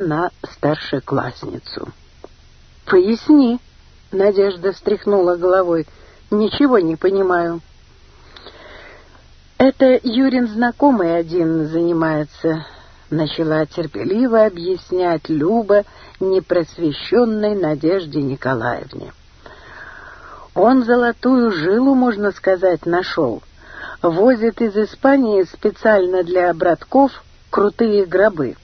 на старшеклассницу. «Поясни», — Надежда встряхнула головой, — «ничего не понимаю». «Это Юрин знакомый один занимается», — начала терпеливо объяснять Люба непросвещенной Надежде Николаевне. «Он золотую жилу, можно сказать, нашел. Возит из Испании специально для братков крутые гробы».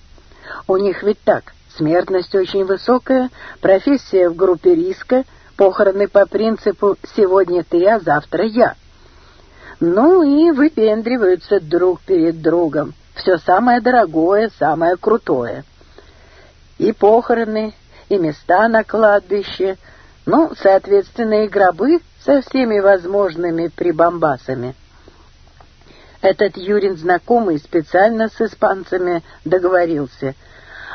У них ведь так, смертность очень высокая, профессия в группе риска, похороны по принципу «сегодня ты, а завтра я». Ну и выпендриваются друг перед другом. Все самое дорогое, самое крутое. И похороны, и места на кладбище, ну, соответственно, и гробы со всеми возможными прибамбасами. Этот Юрин знакомый специально с испанцами договорился.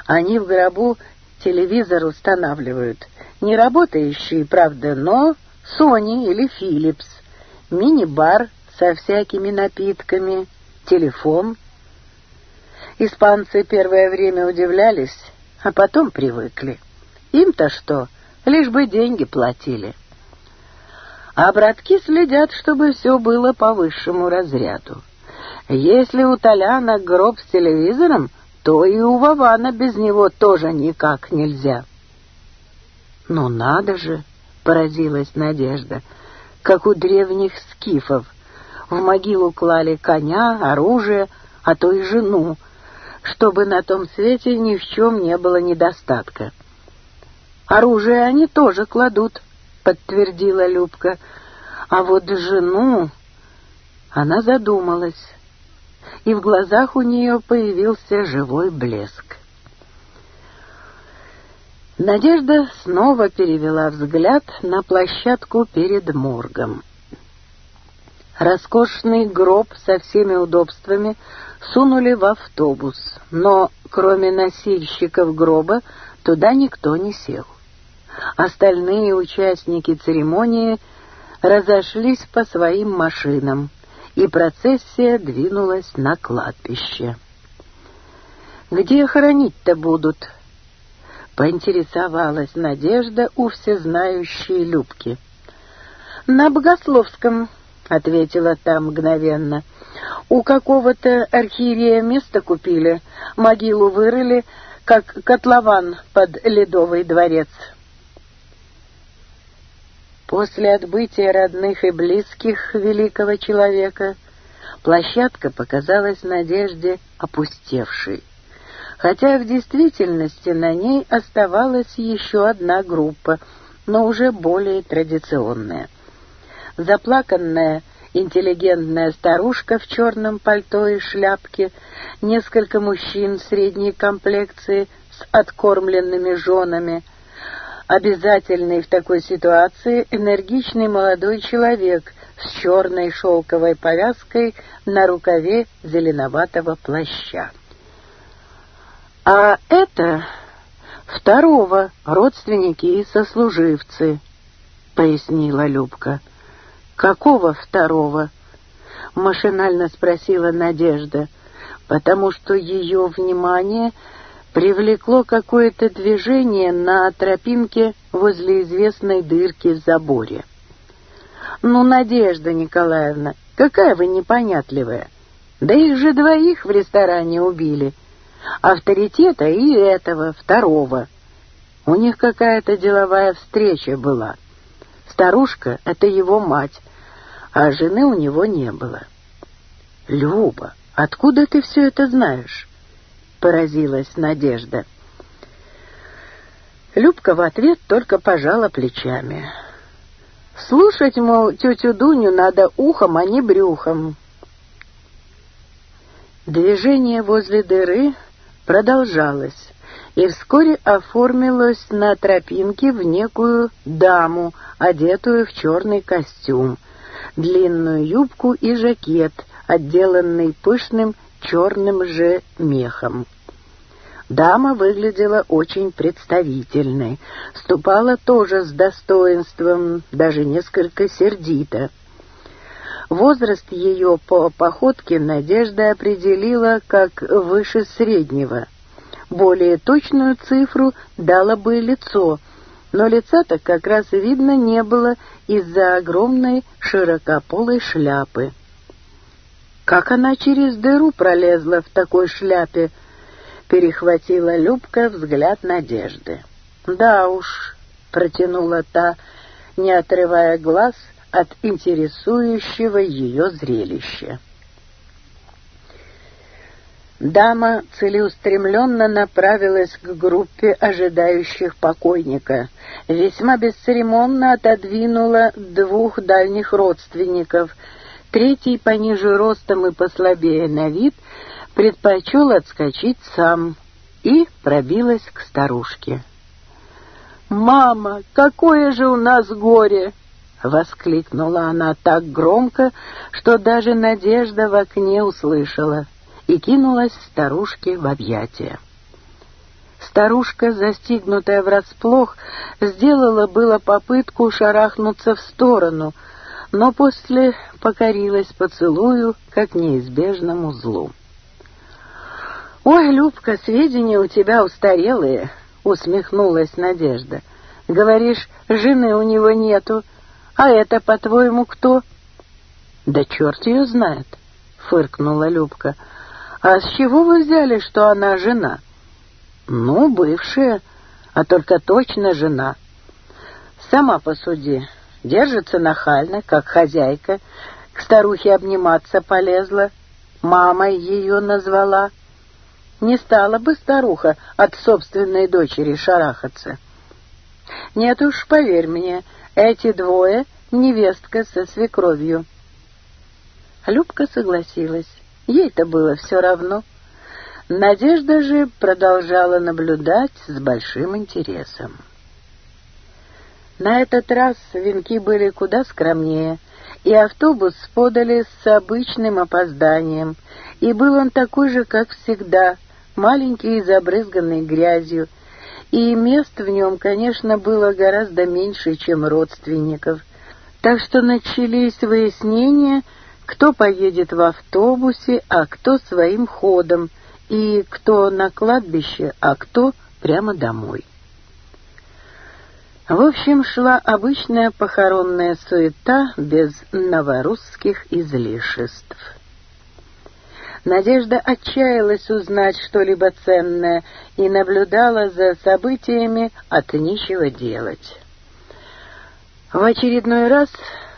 Они в гробу телевизор устанавливают. Не работающие, правда, но Sony или Philips. Мини-бар со всякими напитками, телефон. Испанцы первое время удивлялись, а потом привыкли. Им-то что, лишь бы деньги платили. А братки следят, чтобы все было по высшему разряду. Если у Толяна гроб с телевизором, то и у Вована без него тоже никак нельзя. «Ну надо же!» — поразилась Надежда. «Как у древних скифов. В могилу клали коня, оружие, а то и жену, чтобы на том свете ни в чем не было недостатка». «Оружие они тоже кладут», — подтвердила Любка. «А вот жену...» Она задумалась и в глазах у нее появился живой блеск. Надежда снова перевела взгляд на площадку перед моргом. Роскошный гроб со всеми удобствами сунули в автобус, но кроме носильщиков гроба туда никто не сел. Остальные участники церемонии разошлись по своим машинам, и процессия двинулась на кладбище. «Где хоронить-то будут?» — поинтересовалась Надежда у всезнающей Любки. «На Богословском», — ответила та мгновенно. «У какого-то архиерея место купили, могилу вырыли, как котлован под Ледовый дворец». После отбытия родных и близких великого человека площадка показалась Надежде опустевшей, хотя в действительности на ней оставалась еще одна группа, но уже более традиционная. Заплаканная интеллигентная старушка в черном пальто и шляпке, несколько мужчин средней комплекции с откормленными женами — обязательный в такой ситуации энергичный молодой человек с черной шелковой повязкой на рукаве зеленоватого плаща. А это второго родственники и сослуживцы, пояснила Любка. Какого второго? машинально спросила Надежда, потому что ее внимание привлекло какое-то движение на тропинке возле известной дырки в заборе. «Ну, Надежда Николаевна, какая вы непонятливая! Да их же двоих в ресторане убили. Авторитета и этого, второго. У них какая-то деловая встреча была. Старушка — это его мать, а жены у него не было». «Люба, откуда ты все это знаешь?» поразилась Надежда. Любка в ответ только пожала плечами. Слушать, мол, тетю Дуню надо ухом, а не брюхом. Движение возле дыры продолжалось и вскоре оформилось на тропинке в некую даму, одетую в черный костюм, длинную юбку и жакет, отделанный пышным черным же мехом. Дама выглядела очень представительной, ступала тоже с достоинством, даже несколько сердито. Возраст ее по походке Надежда определила как выше среднего. Более точную цифру дало бы лицо, но лица-то как раз видно не было из-за огромной широкополой шляпы. Как она через дыру пролезла в такой шляпе? Перехватила Любка взгляд надежды. Да уж, протянула та, не отрывая глаз от интересующего ее зрелища. Дама целеустремленно направилась к группе ожидающих покойника, весьма бесцеремонно отодвинула двух дальних родственников — Третий, пониже ростом и послабее на вид, предпочел отскочить сам и пробилась к старушке. «Мама, какое же у нас горе!» — воскликнула она так громко, что даже Надежда в окне услышала и кинулась старушке в объятия. Старушка, застигнутая врасплох, сделала было попытку шарахнуться в сторону — но после покорилась поцелую, как неизбежному злу. «Ой, Любка, сведения у тебя устарелые», — усмехнулась Надежда. «Говоришь, жены у него нету. А это, по-твоему, кто?» «Да черт ее знает», — фыркнула Любка. «А с чего вы взяли, что она жена?» «Ну, бывшая, а только точно жена. Сама посуди, держится нахально, как хозяйка, к старухе обниматься полезла, мамой ее назвала. Не стала бы старуха от собственной дочери шарахаться. Нет уж, поверь мне, эти двое — невестка со свекровью. Любка согласилась, ей-то было все равно. Надежда же продолжала наблюдать с большим интересом. На этот раз венки были куда скромнее, и автобус подали с обычным опозданием, и был он такой же, как всегда, маленький и забрызганный грязью, и мест в нем, конечно, было гораздо меньше, чем родственников. Так что начались выяснения, кто поедет в автобусе, а кто своим ходом, и кто на кладбище, а кто прямо домой. В общем, шла обычная похоронная суета без новорусских излишеств. Надежда отчаялась узнать что-либо ценное и наблюдала за событиями от нечего делать. В очередной раз,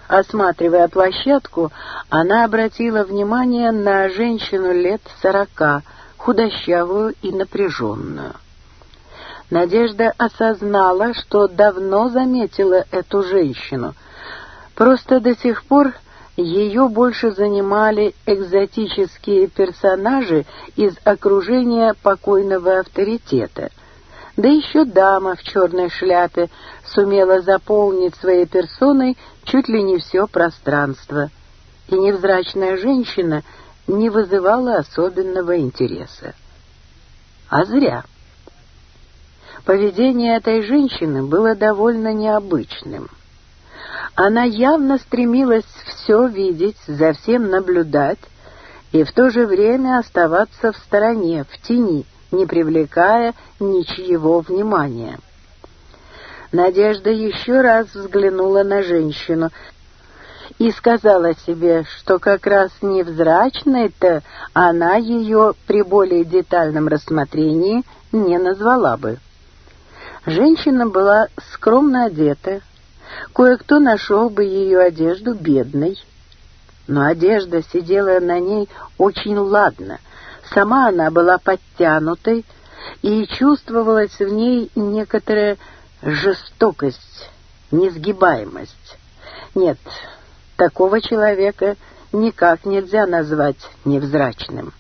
осматривая площадку, она обратила внимание на женщину лет сорока, худощавую и напряженную. Надежда осознала, что давно заметила эту женщину. Просто до сих пор ее больше занимали экзотические персонажи из окружения покойного авторитета. Да еще дама в черной шляпе сумела заполнить своей персоной чуть ли не все пространство. И невзрачная женщина не вызывала особенного интереса. А зря. Поведение этой женщины было довольно необычным. Она явно стремилась все видеть, за всем наблюдать и в то же время оставаться в стороне, в тени, не привлекая ничьего внимания. Надежда еще раз взглянула на женщину и сказала себе, что как раз невзрачной-то она ее при более детальном рассмотрении не назвала бы. Женщина была скромно одета. Кое-кто нашел бы ее одежду бедной. Но одежда сидела на ней очень ладно. Сама она была подтянутой, и чувствовалась в ней некоторая жестокость, несгибаемость. Нет, такого человека никак нельзя назвать невзрачным.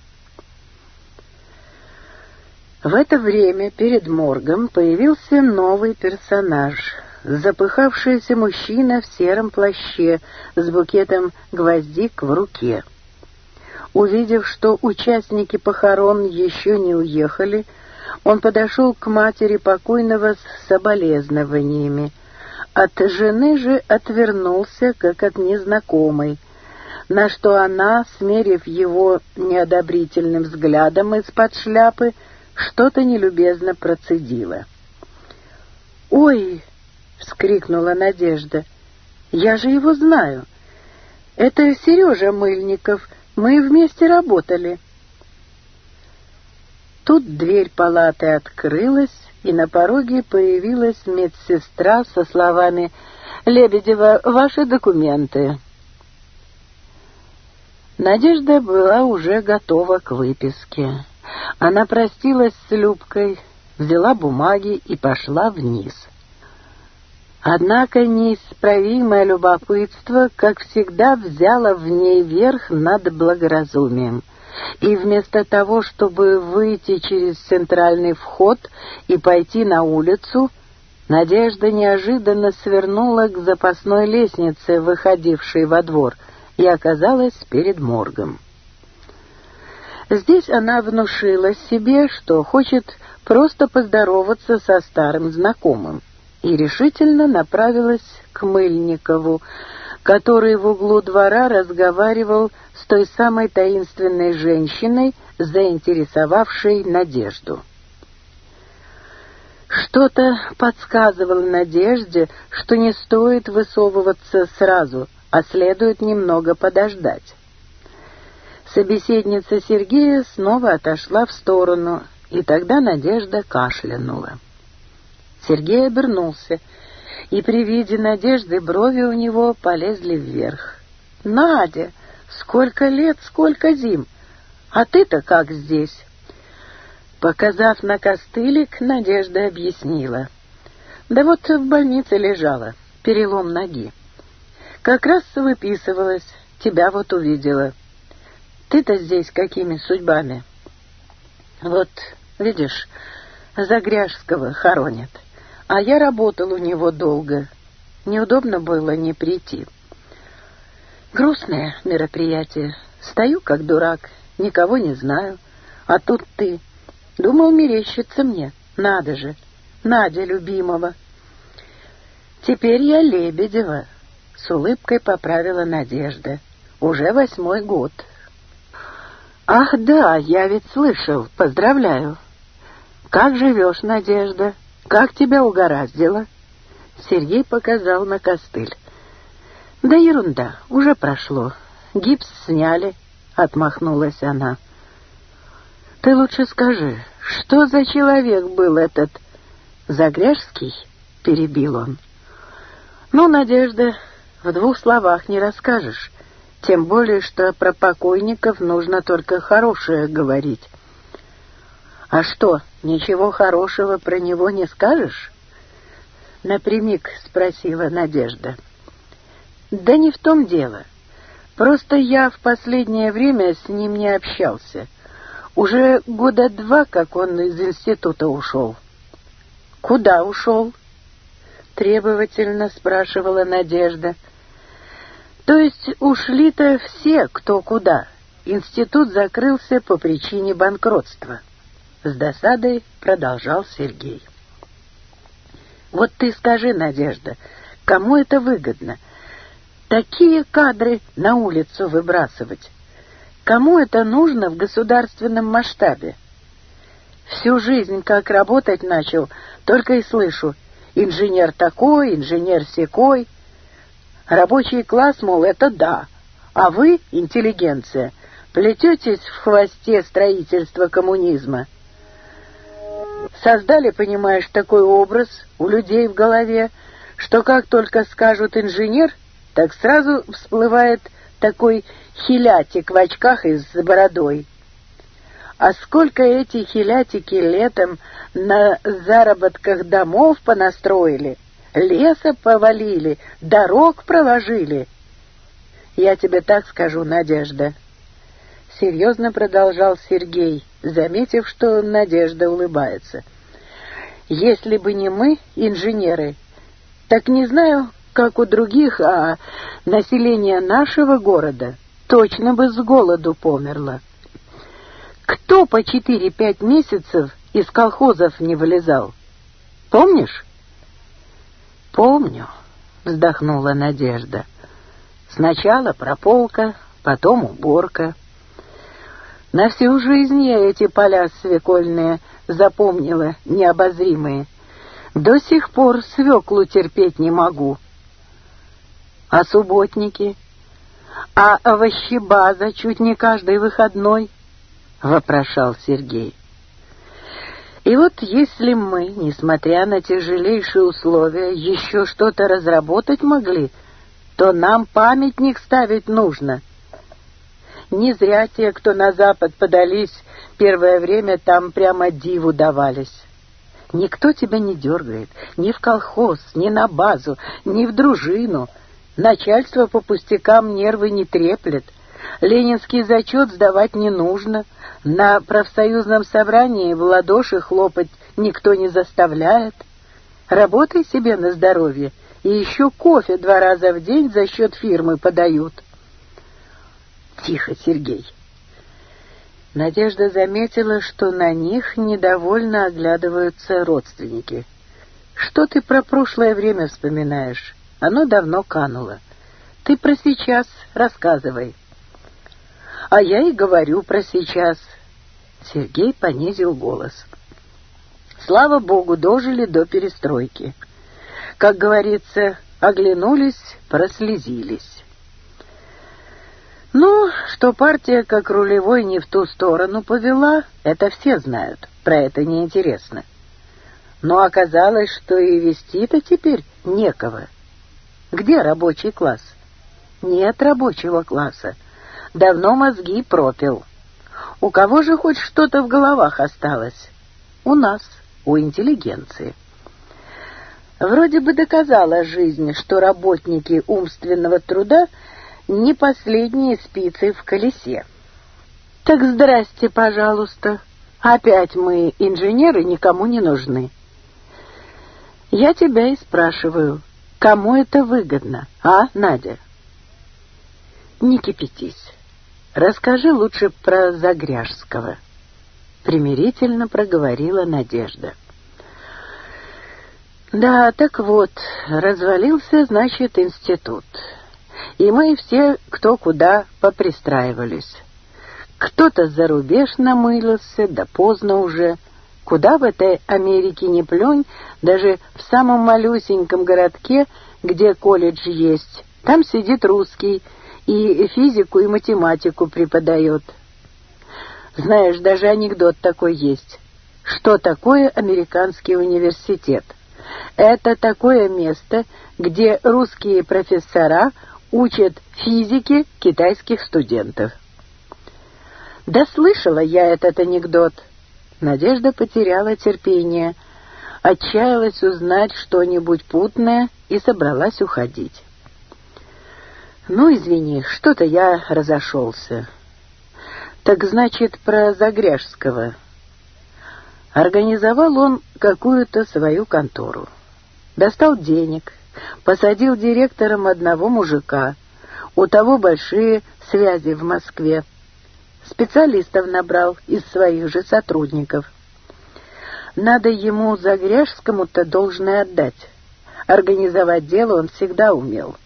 В это время перед моргом появился новый персонаж — запыхавшийся мужчина в сером плаще с букетом гвоздик в руке. Увидев, что участники похорон еще не уехали, он подошел к матери покойного с соболезнованиями. От жены же отвернулся, как от незнакомой, на что она, смерив его неодобрительным взглядом из-под шляпы, — что-то нелюбезно процедила. «Ой!» — вскрикнула Надежда. «Я же его знаю. Это Сережа Мыльников. Мы вместе работали». Тут дверь палаты открылась, и на пороге появилась медсестра со словами «Лебедева, ваши документы». Надежда была уже готова к выписке. Она простилась с Любкой, взяла бумаги и пошла вниз. Однако неисправимое любопытство, как всегда, взяло в ней верх над благоразумием. И вместо того, чтобы выйти через центральный вход и пойти на улицу, Надежда неожиданно свернула к запасной лестнице, выходившей во двор, и оказалась перед моргом. Здесь она внушила себе, что хочет просто поздороваться со старым знакомым, и решительно направилась к Мыльникову, который в углу двора разговаривал с той самой таинственной женщиной, заинтересовавшей Надежду. Что-то подсказывало Надежде, что не стоит высовываться сразу, а следует немного подождать. Собеседница Сергея снова отошла в сторону, и тогда Надежда кашлянула. Сергей обернулся, и при виде Надежды брови у него полезли вверх. «Надя, сколько лет, сколько зим! А ты-то как здесь?» Показав на костылик, Надежда объяснила. «Да вот в больнице лежала, перелом ноги. Как раз выписывалась, тебя вот увидела». Ты-то здесь какими судьбами? Вот, видишь, Загряжского хоронят. А я работал у него долго. Неудобно было не прийти. Грустное мероприятие. Стою как дурак, никого не знаю. А тут ты. Думал, мерещится мне. Надо же. Надя любимого. Теперь я Лебедева. С улыбкой поправила Надежда. Уже восьмой год. «Ах, да, я ведь слышал. Поздравляю. Как живешь, Надежда? Как тебя угораздило?» Сергей показал на костыль. «Да ерунда, уже прошло. Гипс сняли», — отмахнулась она. «Ты лучше скажи, что за человек был этот Загряжский?» — перебил он. «Ну, Надежда, в двух словах не расскажешь тем более что про покойников нужно только хорошее говорить. А что, ничего хорошего про него не скажешь? Напрямик спросила Надежда. Да не в том дело. Просто я в последнее время с ним не общался. Уже года два, как он из института ушел. Куда ушел? Требовательно спрашивала Надежда. — то есть ушли-то все, кто куда. Институт закрылся по причине банкротства. С досадой продолжал Сергей. Вот ты скажи, Надежда, кому это выгодно? Такие кадры на улицу выбрасывать. Кому это нужно в государственном масштабе? Всю жизнь, как работать начал, только и слышу. Инженер такой, инженер секой — Рабочий класс, мол, это да, а вы, интеллигенция, плететесь в хвосте строительства коммунизма. Создали, понимаешь, такой образ у людей в голове, что как только скажут инженер, так сразу всплывает такой хилятик в очках и с бородой. А сколько эти хилятики летом на заработках домов понастроили, леса повалили, дорог проложили. Я тебе так скажу, Надежда. Серьезно продолжал Сергей, заметив, что Надежда улыбается. Если бы не мы, инженеры, так не знаю, как у других, а население нашего города точно бы с голоду померло. Кто по четыре-пять месяцев из колхозов не вылезал? Помнишь? «Помню», — вздохнула Надежда. «Сначала прополка, потом уборка». На всю жизнь я эти поля свекольные запомнила, необозримые. До сих пор свеклу терпеть не могу. А субботники? А овощебаза чуть не каждый выходной? — вопрошал Сергей. И вот если мы, несмотря на тяжелейшие условия, еще что-то разработать могли, то нам памятник ставить нужно. Не зря те, кто на Запад подались, первое время там прямо диву давались. Никто тебя не дергает, ни в колхоз, ни на базу, ни в дружину. Начальство по пустякам нервы не треплет — Ленинский зачет сдавать не нужно. На профсоюзном собрании в ладоши хлопать никто не заставляет. Работай себе на здоровье. И еще кофе два раза в день за счет фирмы подают. Тихо, Сергей. Надежда заметила, что на них недовольно оглядываются родственники. «Что ты про прошлое время вспоминаешь? Оно давно кануло. Ты про сейчас рассказывай». А я и говорю про сейчас. Сергей понизил голос. Слава богу, дожили до перестройки. Как говорится, оглянулись, прослезились. Ну, что партия как рулевой не в ту сторону повела, это все знают, про это неинтересно. Но оказалось, что и вести-то теперь некого. Где рабочий класс? Нет рабочего класса давно мозги пропил. У кого же хоть что-то в головах осталось? У нас, у интеллигенции. Вроде бы доказала жизнь, что работники умственного труда не последние спицы в колесе. Так здрасте, пожалуйста. Опять мы, инженеры, никому не нужны. Я тебя и спрашиваю, кому это выгодно, а, Надя? Не кипятись. Расскажи лучше про Загряжского», — примирительно проговорила Надежда. «Да, так вот, развалился, значит, институт. И мы все кто куда попристраивались. Кто-то за рубеж намылился, да поздно уже. Куда в этой Америке не плюнь, даже в самом малюсеньком городке, где колледж есть, там сидит русский» и физику, и математику преподает. Знаешь, даже анекдот такой есть. Что такое американский университет? Это такое место, где русские профессора учат физике китайских студентов. Да слышала я этот анекдот. Надежда потеряла терпение, отчаялась узнать что-нибудь путное и собралась уходить. Ну извини, что-то я разошелся. Так значит, про Загряжского. Организовал он какую-то свою контору. Достал денег, посадил директором одного мужика. У того большие связи в Москве. Специалистов набрал из своих же сотрудников. Надо ему Загряжскому-то должное отдать. Организовать дело он всегда умел. —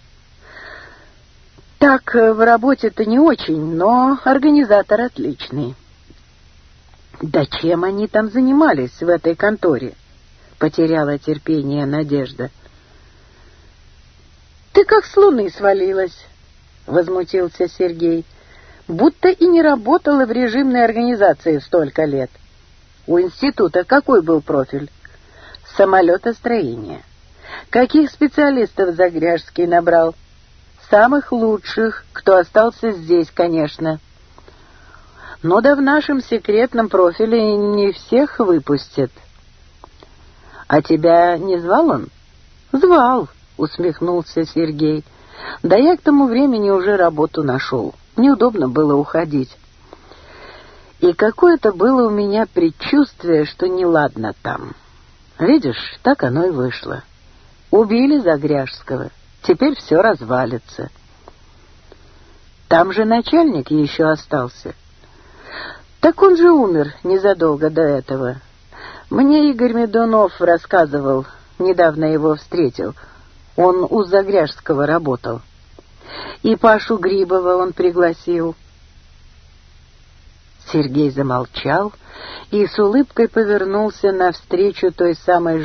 так, э, в работе-то не очень, но организатор отличный. Да чем они там занимались в этой конторе? Потеряла терпение Надежда. Ты как с луны свалилась, возмутился Сергей. Будто и не работала в режимной организации столько лет. У института какой был профиль? Самолетостроение. Каких специалистов Загряжский набрал? — самых лучших, кто остался здесь, конечно. Но да в нашем секретном профиле не всех выпустят. «А тебя не звал он?» «Звал», — усмехнулся Сергей. «Да я к тому времени уже работу нашел. Неудобно было уходить». И какое-то было у меня предчувствие, что неладно там. Видишь, так оно и вышло. Убили Загряжского теперь все развалится. Там же начальник еще остался. Так он же умер незадолго до этого. Мне Игорь Медунов рассказывал, недавно его встретил. Он у Загряжского работал. И Пашу Грибова он пригласил. Сергей замолчал и с улыбкой повернулся навстречу той самой